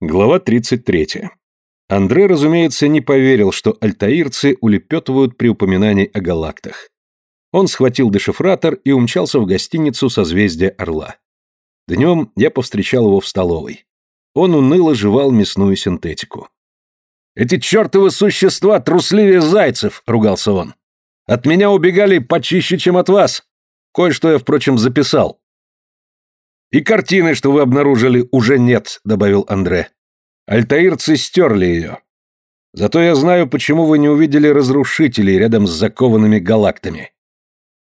Глава 33. Андре, разумеется, не поверил, что альтаирцы улепетывают при упоминании о галактах. Он схватил дешифратор и умчался в гостиницу «Созвездие Орла». Днем я повстречал его в столовой. Он уныло жевал мясную синтетику. «Эти чертовы существа трусливее зайцев!» — ругался он. «От меня убегали почище, чем от вас. Кое-что я, впрочем, записал. «И картины, что вы обнаружили, уже нет», — добавил Андре. «Альтаирцы стерли ее. Зато я знаю, почему вы не увидели разрушителей рядом с закованными галактами.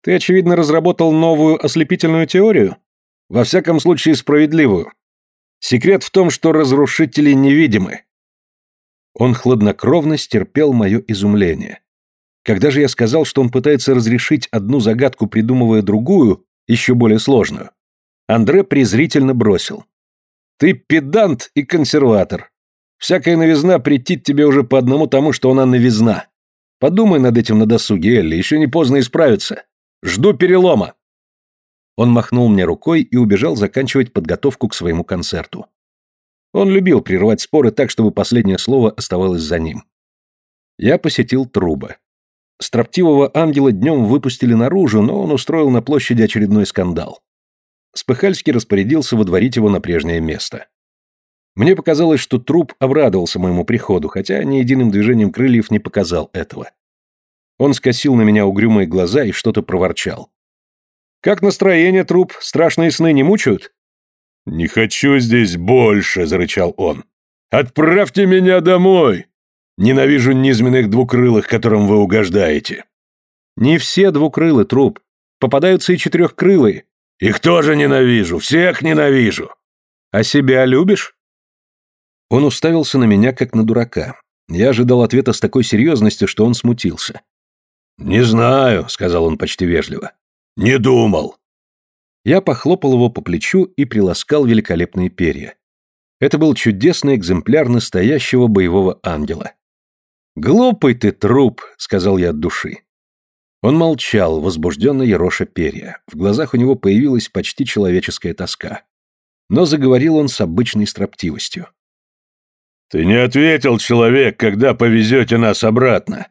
Ты, очевидно, разработал новую ослепительную теорию? Во всяком случае, справедливую. Секрет в том, что разрушители невидимы». Он хладнокровно стерпел мое изумление. Когда же я сказал, что он пытается разрешить одну загадку, придумывая другую, еще более сложную, Андре презрительно бросил. «Ты педант и консерватор. Всякая новизна претит тебе уже по одному тому, что она новизна. Подумай над этим на досуге, Элли, еще не поздно исправиться. Жду перелома». Он махнул мне рукой и убежал заканчивать подготовку к своему концерту. Он любил прерывать споры так, чтобы последнее слово оставалось за ним. Я посетил Труба. Строптивого ангела днем выпустили наружу, но он устроил на площади очередной скандал. Спыхальский распорядился водворить его на прежнее место. Мне показалось, что труп обрадовался моему приходу, хотя ни единым движением крыльев не показал этого. Он скосил на меня угрюмые глаза и что-то проворчал. «Как настроение, труп? Страшные сны не мучают?» «Не хочу здесь больше», — зарычал он. «Отправьте меня домой! Ненавижу низменных двукрылых, которым вы угождаете». «Не все двукрылы, труп. Попадаются и четырехкрылые. Их тоже ненавижу, всех ненавижу. А себя любишь? Он уставился на меня, как на дурака. Я ожидал ответа с такой серьезностью, что он смутился. «Не знаю», — сказал он почти вежливо. «Не думал». Я похлопал его по плечу и приласкал великолепные перья. Это был чудесный экземпляр настоящего боевого ангела. «Глупый ты труп», — сказал я от души. Он молчал, возбужденно ероша перья. В глазах у него появилась почти человеческая тоска. Но заговорил он с обычной строптивостью. «Ты не ответил, человек, когда повезете нас обратно?»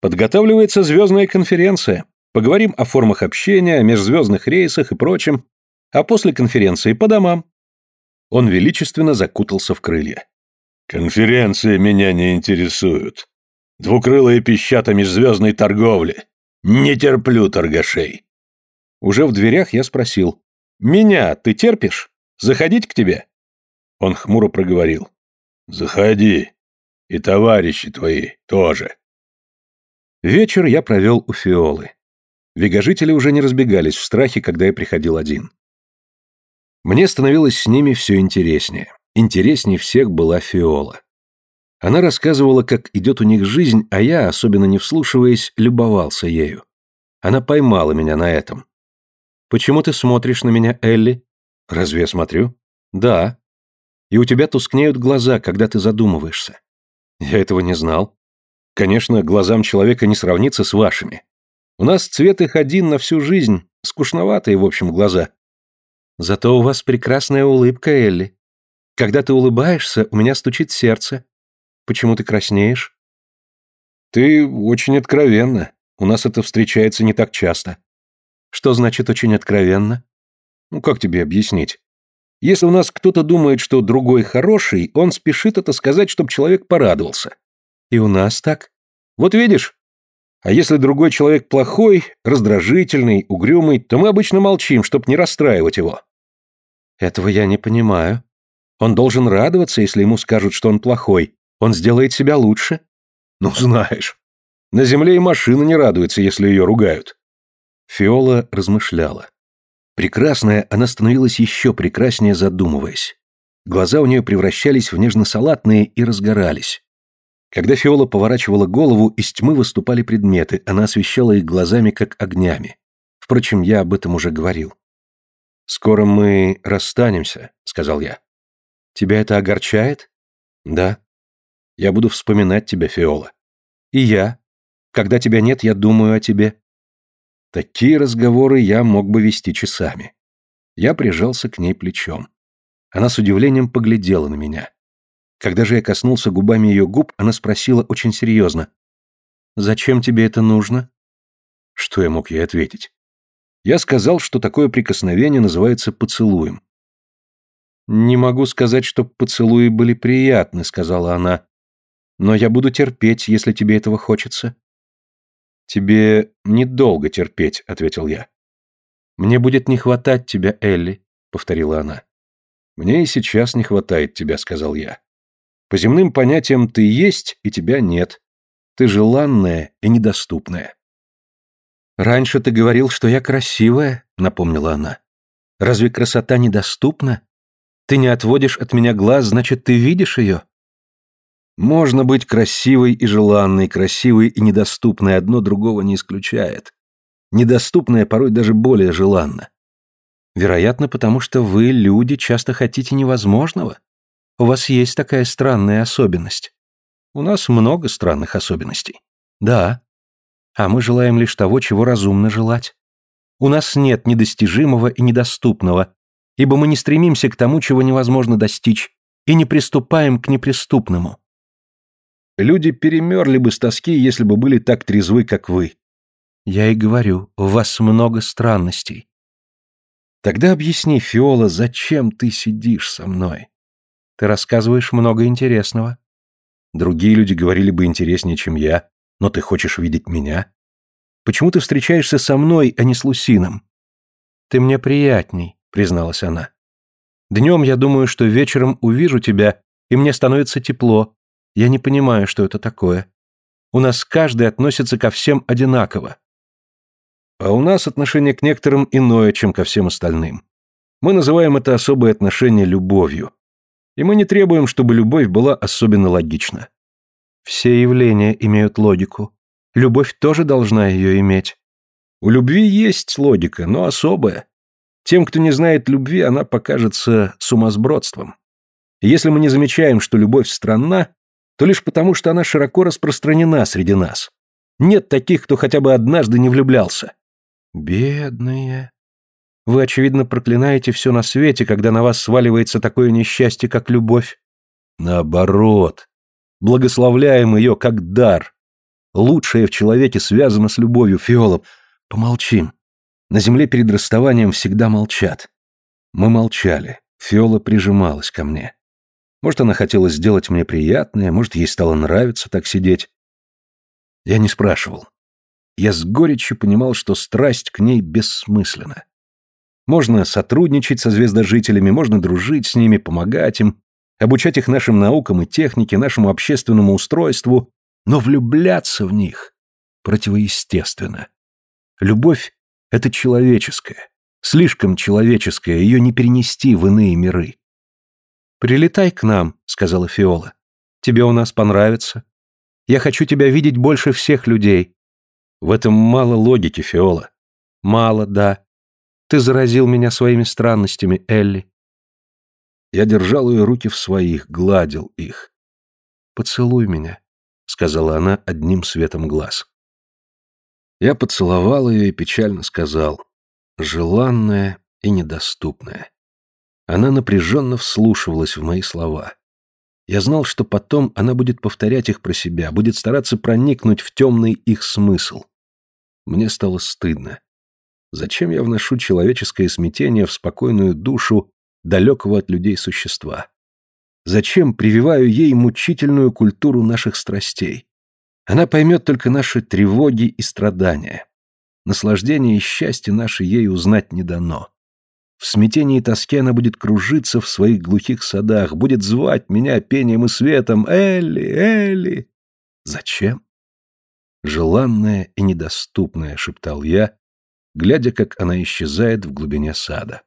«Подготавливается звездная конференция. Поговорим о формах общения, о межзвездных рейсах и прочем. А после конференции по домам». Он величественно закутался в крылья. «Конференции меня не интересуют. Двукрылые пищата межзвездной торговли. Не терплю торгашей. Уже в дверях я спросил. «Меня ты терпишь? Заходить к тебе?» Он хмуро проговорил. «Заходи. И товарищи твои тоже». Вечер я провел у Фиолы. Вегожители уже не разбегались в страхе, когда я приходил один. Мне становилось с ними все интереснее. Интереснее всех была Фиола. Она рассказывала, как идет у них жизнь, а я, особенно не вслушиваясь, любовался ею. Она поймала меня на этом. «Почему ты смотришь на меня, Элли?» «Разве я смотрю?» «Да. И у тебя тускнеют глаза, когда ты задумываешься». «Я этого не знал. Конечно, глазам человека не сравнится с вашими. У нас цвет их один на всю жизнь, скучноватые, в общем, глаза». «Зато у вас прекрасная улыбка, Элли. Когда ты улыбаешься, у меня стучит сердце, Почему ты краснеешь? Ты очень откровенна. У нас это встречается не так часто. Что значит очень откровенно? Ну, как тебе объяснить? Если у нас кто-то думает, что другой хороший, он спешит это сказать, чтобы человек порадовался. И у нас так. Вот видишь? А если другой человек плохой, раздражительный, угрюмый, то мы обычно молчим, чтобы не расстраивать его. Этого я не понимаю. Он должен радоваться, если ему скажут, что он плохой, он сделает себя лучше. Ну, знаешь, на земле и машина не радуется, если ее ругают. Фиола размышляла. Прекрасная, она становилась еще прекраснее, задумываясь. Глаза у нее превращались в нежно-салатные и разгорались. Когда Фиола поворачивала голову, из тьмы выступали предметы, она освещала их глазами, как огнями. Впрочем, я об этом уже говорил. «Скоро мы расстанемся», — сказал я. «Тебя это огорчает?» «Да». Я буду вспоминать тебя, Фиола. И я. Когда тебя нет, я думаю о тебе. Такие разговоры я мог бы вести часами. Я прижался к ней плечом. Она с удивлением поглядела на меня. Когда же я коснулся губами ее губ, она спросила очень серьезно. «Зачем тебе это нужно?» Что я мог ей ответить? Я сказал, что такое прикосновение называется поцелуем. «Не могу сказать, что поцелуи были приятны», — сказала она. «Но я буду терпеть, если тебе этого хочется». «Тебе недолго терпеть», — ответил я. «Мне будет не хватать тебя, Элли», — повторила она. «Мне и сейчас не хватает тебя», — сказал я. «По земным понятиям ты есть, и тебя нет. Ты желанная и недоступная». «Раньше ты говорил, что я красивая», — напомнила она. «Разве красота недоступна? Ты не отводишь от меня глаз, значит, ты видишь ее?» Можно быть красивой и желанной, красивой и недоступной, одно другого не исключает. Недоступное порой даже более желанно. Вероятно, потому что вы, люди, часто хотите невозможного. У вас есть такая странная особенность. У нас много странных особенностей. Да, а мы желаем лишь того, чего разумно желать. У нас нет недостижимого и недоступного, ибо мы не стремимся к тому, чего невозможно достичь, и не приступаем к неприступному. Люди перемерли бы с тоски, если бы были так трезвы, как вы. Я и говорю, у вас много странностей. Тогда объясни, Фиола, зачем ты сидишь со мной? Ты рассказываешь много интересного. Другие люди говорили бы интереснее, чем я, но ты хочешь видеть меня? Почему ты встречаешься со мной, а не с Лусином? Ты мне приятней, призналась она. Днем я думаю, что вечером увижу тебя, и мне становится тепло. Я не понимаю, что это такое. У нас каждый относится ко всем одинаково. А у нас отношение к некоторым иное, чем ко всем остальным. Мы называем это особое отношение любовью. И мы не требуем, чтобы любовь была особенно логична. Все явления имеют логику. Любовь тоже должна ее иметь. У любви есть логика, но особая. Тем, кто не знает любви, она покажется сумасбродством. если мы не замечаем, что любовь странна, то лишь потому, что она широко распространена среди нас. Нет таких, кто хотя бы однажды не влюблялся. Бедные. Вы, очевидно, проклинаете все на свете, когда на вас сваливается такое несчастье, как любовь. Наоборот благословляем ее как дар. Лучшее в человеке связано с любовью, Фиола. Помолчим. На земле перед расставанием всегда молчат. Мы молчали. Фиола прижималась ко мне. Может, она хотела сделать мне приятное, может, ей стало нравиться так сидеть. Я не спрашивал. Я с горечью понимал, что страсть к ней бессмысленна. Можно сотрудничать со звездожителями, можно дружить с ними, помогать им, обучать их нашим наукам и технике, нашему общественному устройству, но влюбляться в них противоестественно. Любовь — это человеческое, слишком человеческое, ее не перенести в иные миры. «Прилетай к нам», — сказала Фиола. «Тебе у нас понравится. Я хочу тебя видеть больше всех людей». В этом мало логики, Фиола. Мало, да. Ты заразил меня своими странностями, Элли. Я держал ее руки в своих, гладил их. «Поцелуй меня», — сказала она одним светом глаз. Я поцеловал ее и печально сказал, желанная и недоступная. Она напряженно вслушивалась в мои слова. Я знал, что потом она будет повторять их про себя, будет стараться проникнуть в темный их смысл. Мне стало стыдно. Зачем я вношу человеческое смятение в спокойную душу далекого от людей существа? Зачем прививаю ей мучительную культуру наших страстей? Она поймет только наши тревоги и страдания. Наслаждение и счастье наши ей узнать не дано. В смятении и тоске она будет кружиться в своих глухих садах, будет звать меня пением и светом «Элли, Элли!» Зачем? «Желанная и недоступная», — шептал я, глядя, как она исчезает в глубине сада.